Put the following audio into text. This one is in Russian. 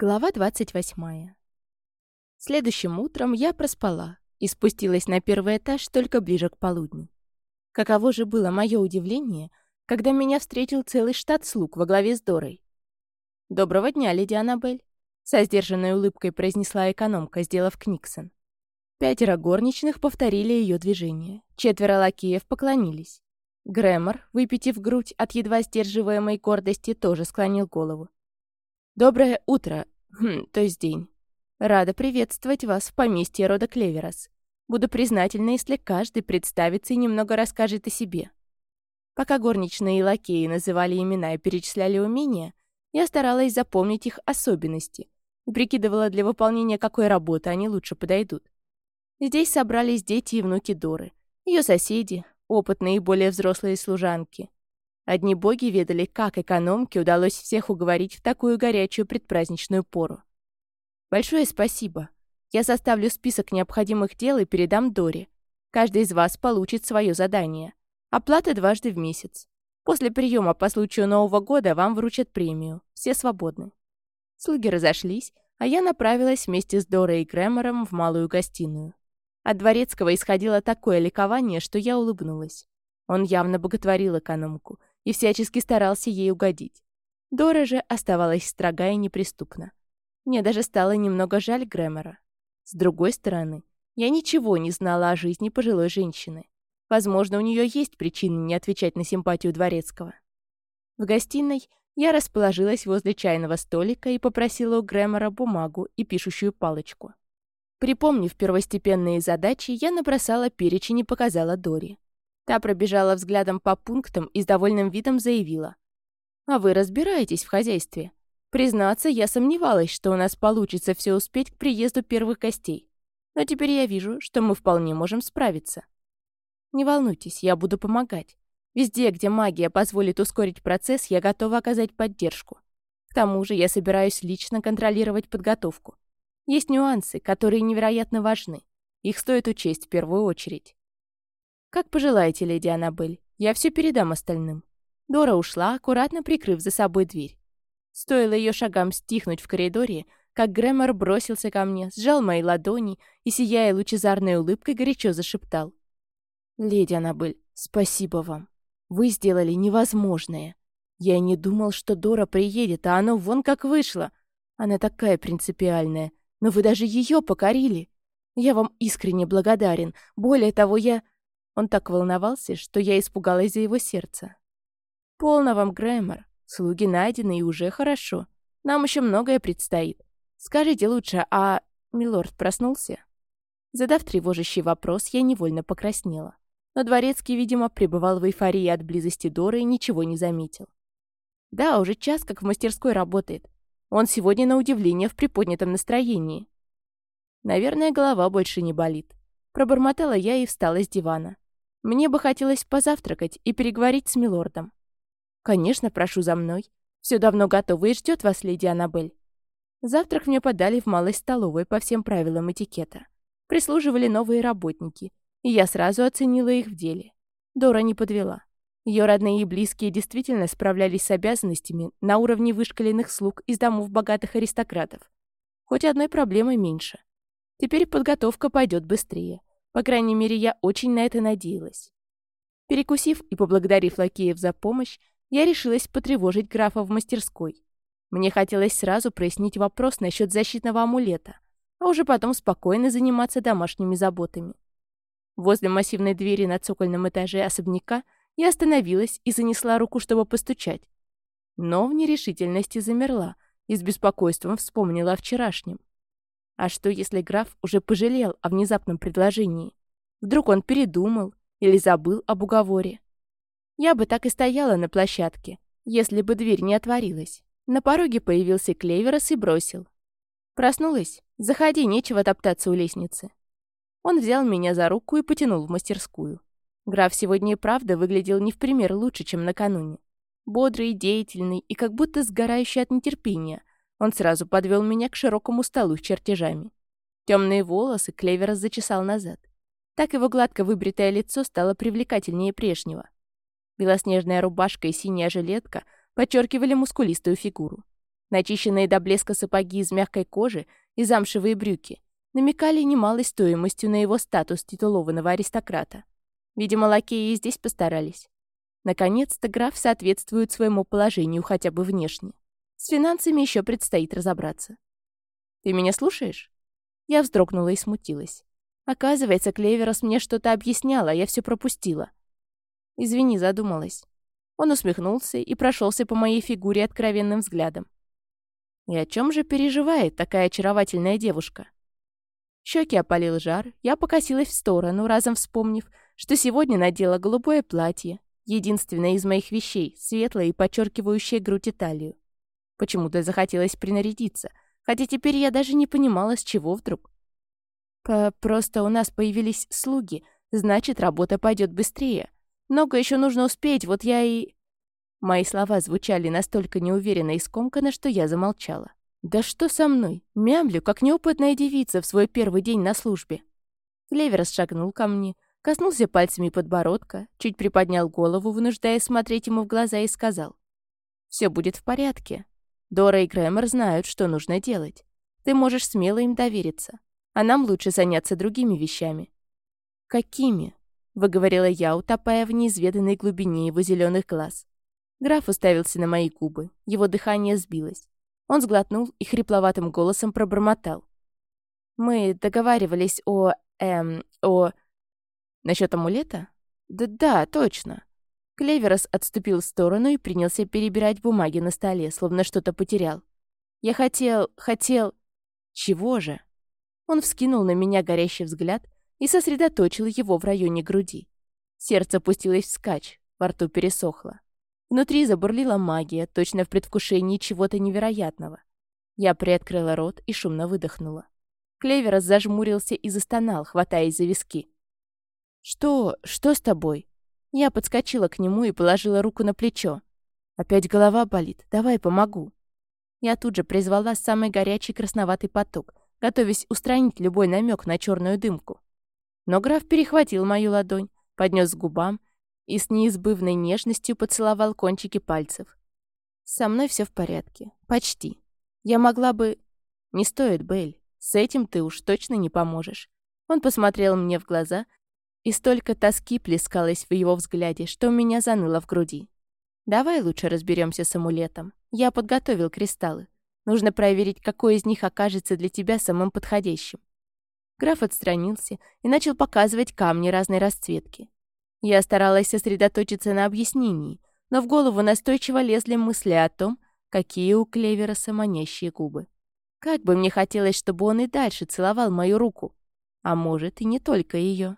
Глава 28. Следующим утром я проспала и спустилась на первый этаж только ближе к полудню. Каково же было мое удивление, когда меня встретил целый штат слуг во главе с Дорой. «Доброго дня, леди Аннабель», — со сдержанной улыбкой произнесла экономка, сделав книксон. Пятеро горничных повторили ее движение. Четверо лакеев поклонились. Грэмор, выпитив грудь от едва сдерживаемой гордости, тоже склонил голову. «Доброе утро, хм, то есть день. Рада приветствовать вас в поместье рода Клеверас. Буду признательна, если каждый представится и немного расскажет о себе». Пока горничные и лакеи называли имена и перечисляли умения, я старалась запомнить их особенности и прикидывала для выполнения какой работы они лучше подойдут. Здесь собрались дети и внуки Доры, ее соседи, опытные и более взрослые служанки. Одни боги ведали, как экономке удалось всех уговорить в такую горячую предпраздничную пору. Большое спасибо. Я составлю список необходимых дел и передам Доре. Каждый из вас получит свое задание. Оплата дважды в месяц. После приема по случаю Нового года вам вручат премию. Все свободны. Слуги разошлись, а я направилась вместе с Дорой и Грэмором в малую гостиную. От Дворецкого исходило такое ликование, что я улыбнулась. Он явно боготворил экономку и всячески старался ей угодить. Дора же оставалась строга и неприступна. Мне даже стало немного жаль Грэмера. С другой стороны, я ничего не знала о жизни пожилой женщины. Возможно, у нее есть причины не отвечать на симпатию Дворецкого. В гостиной я расположилась возле чайного столика и попросила у Грэмера бумагу и пишущую палочку. Припомнив первостепенные задачи, я набросала перечень и показала Дори. Та пробежала взглядом по пунктам и с довольным видом заявила. «А вы разбираетесь в хозяйстве. Признаться, я сомневалась, что у нас получится все успеть к приезду первых гостей. Но теперь я вижу, что мы вполне можем справиться. Не волнуйтесь, я буду помогать. Везде, где магия позволит ускорить процесс, я готова оказать поддержку. К тому же я собираюсь лично контролировать подготовку. Есть нюансы, которые невероятно важны. Их стоит учесть в первую очередь. «Как пожелаете, леди Аннабель. Я все передам остальным». Дора ушла, аккуратно прикрыв за собой дверь. Стоило ее шагам стихнуть в коридоре, как Грэмор бросился ко мне, сжал мои ладони и, сияя лучезарной улыбкой, горячо зашептал. «Леди Аннабель, спасибо вам. Вы сделали невозможное. Я не думал, что Дора приедет, а оно вон как вышло. Она такая принципиальная, но вы даже ее покорили. Я вам искренне благодарен. Более того, я...» Он так волновался, что я испугалась за его сердце. «Полно вам, Грэмор. Слуги найдены, и уже хорошо. Нам еще многое предстоит. Скажите лучше, а милорд проснулся?» Задав тревожащий вопрос, я невольно покраснела. Но Дворецкий, видимо, пребывал в эйфории от близости Доры и ничего не заметил. «Да, уже час как в мастерской работает. Он сегодня, на удивление, в приподнятом настроении. Наверное, голова больше не болит. Пробормотала я и встала с дивана. Мне бы хотелось позавтракать и переговорить с милордом. Конечно, прошу за мной. Все давно готово и ждет вас, леди Аннабель. Завтрак мне подали в малой столовой по всем правилам этикета. Прислуживали новые работники, и я сразу оценила их в деле. Дора не подвела. Ее родные и близкие действительно справлялись с обязанностями на уровне вышкаленных слуг из домов богатых аристократов. Хоть одной проблемы меньше. Теперь подготовка пойдет быстрее. По крайней мере, я очень на это надеялась. Перекусив и поблагодарив лакеев за помощь, я решилась потревожить графа в мастерской. Мне хотелось сразу прояснить вопрос насчет защитного амулета, а уже потом спокойно заниматься домашними заботами. Возле массивной двери на цокольном этаже особняка я остановилась и занесла руку, чтобы постучать. Но в нерешительности замерла и с беспокойством вспомнила о вчерашнем. А что, если граф уже пожалел о внезапном предложении? Вдруг он передумал или забыл об уговоре? Я бы так и стояла на площадке, если бы дверь не отворилась. На пороге появился Клеверос и бросил. Проснулась? Заходи, нечего топтаться у лестницы. Он взял меня за руку и потянул в мастерскую. Граф сегодня и правда выглядел не в пример лучше, чем накануне. Бодрый, деятельный и как будто сгорающий от нетерпения, он сразу подвел меня к широкому столу с чертежами. Темные волосы Клеверос зачесал назад. Так его гладко выбритое лицо стало привлекательнее прежнего. Белоснежная рубашка и синяя жилетка подчеркивали мускулистую фигуру. Начищенные до блеска сапоги из мягкой кожи и замшевые брюки намекали немалой стоимостью на его статус титулованного аристократа. Видимо, лакеи и здесь постарались. Наконец-то граф соответствует своему положению хотя бы внешне. С финансами еще предстоит разобраться. «Ты меня слушаешь?» Я вздрогнула и смутилась. Оказывается, Клеверос мне что-то объяснял, а я все пропустила. «Извини, задумалась». Он усмехнулся и прошелся по моей фигуре откровенным взглядом. И о чем же переживает такая очаровательная девушка? Щеки опалил жар, я покосилась в сторону, разом вспомнив, что сегодня надела голубое платье, единственное из моих вещей, светлое и подчеркивающее грудь и талию. Почему-то захотелось принарядиться, хотя теперь я даже не понимала, с чего вдруг. По просто у нас появились слуги, значит, работа пойдет быстрее. Много еще нужно успеть, вот я и... Мои слова звучали настолько неуверенно и скомканно, что я замолчала. «Да что со мной? Мямлю, как неопытная девица в свой первый день на службе». Клевер шагнул ко мне, коснулся пальцами подбородка, чуть приподнял голову, вынуждая смотреть ему в глаза, и сказал. «Все будет в порядке. Дора и Грэмор знают, что нужно делать. Ты можешь смело им довериться. А нам лучше заняться другими вещами». «Какими?» — выговорила я, утопая в неизведанной глубине его зеленых глаз. Граф уставился на мои губы. Его дыхание сбилось. Он сглотнул и хрипловатым голосом пробормотал. «Мы договаривались о... эм... о...» «Насчёт амулета?» «Да-да, точно». Клеверос отступил в сторону и принялся перебирать бумаги на столе, словно что-то потерял. «Я хотел... хотел...» «Чего же?» Он вскинул на меня горящий взгляд и сосредоточил его в районе груди. Сердце пустилось вскачь, во рту пересохло. Внутри забурлила магия, точно в предвкушении чего-то невероятного. Я приоткрыла рот и шумно выдохнула. Клеверос зажмурился и застонал, хватаясь за виски. «Что? Что с тобой?» Я подскочила к нему и положила руку на плечо. «Опять голова болит. Давай помогу». Я тут же призвала самый горячий красноватый поток, готовясь устранить любой намек на черную дымку. Но граф перехватил мою ладонь, поднес к губам и с неизбывной нежностью поцеловал кончики пальцев. «Со мной все в порядке. Почти. Я могла бы...» «Не стоит, Белль. С этим ты уж точно не поможешь». Он посмотрел мне в глаза, и столько тоски плескалось в его взгляде, что у меня заныло в груди. «Давай лучше разберемся с амулетом. Я подготовил кристаллы. Нужно проверить, какой из них окажется для тебя самым подходящим». Граф отстранился и начал показывать камни разной расцветки. Я старалась сосредоточиться на объяснении, но в голову настойчиво лезли мысли о том, какие у Клевера манящие губы. Как бы мне хотелось, чтобы он и дальше целовал мою руку. А может, и не только ее.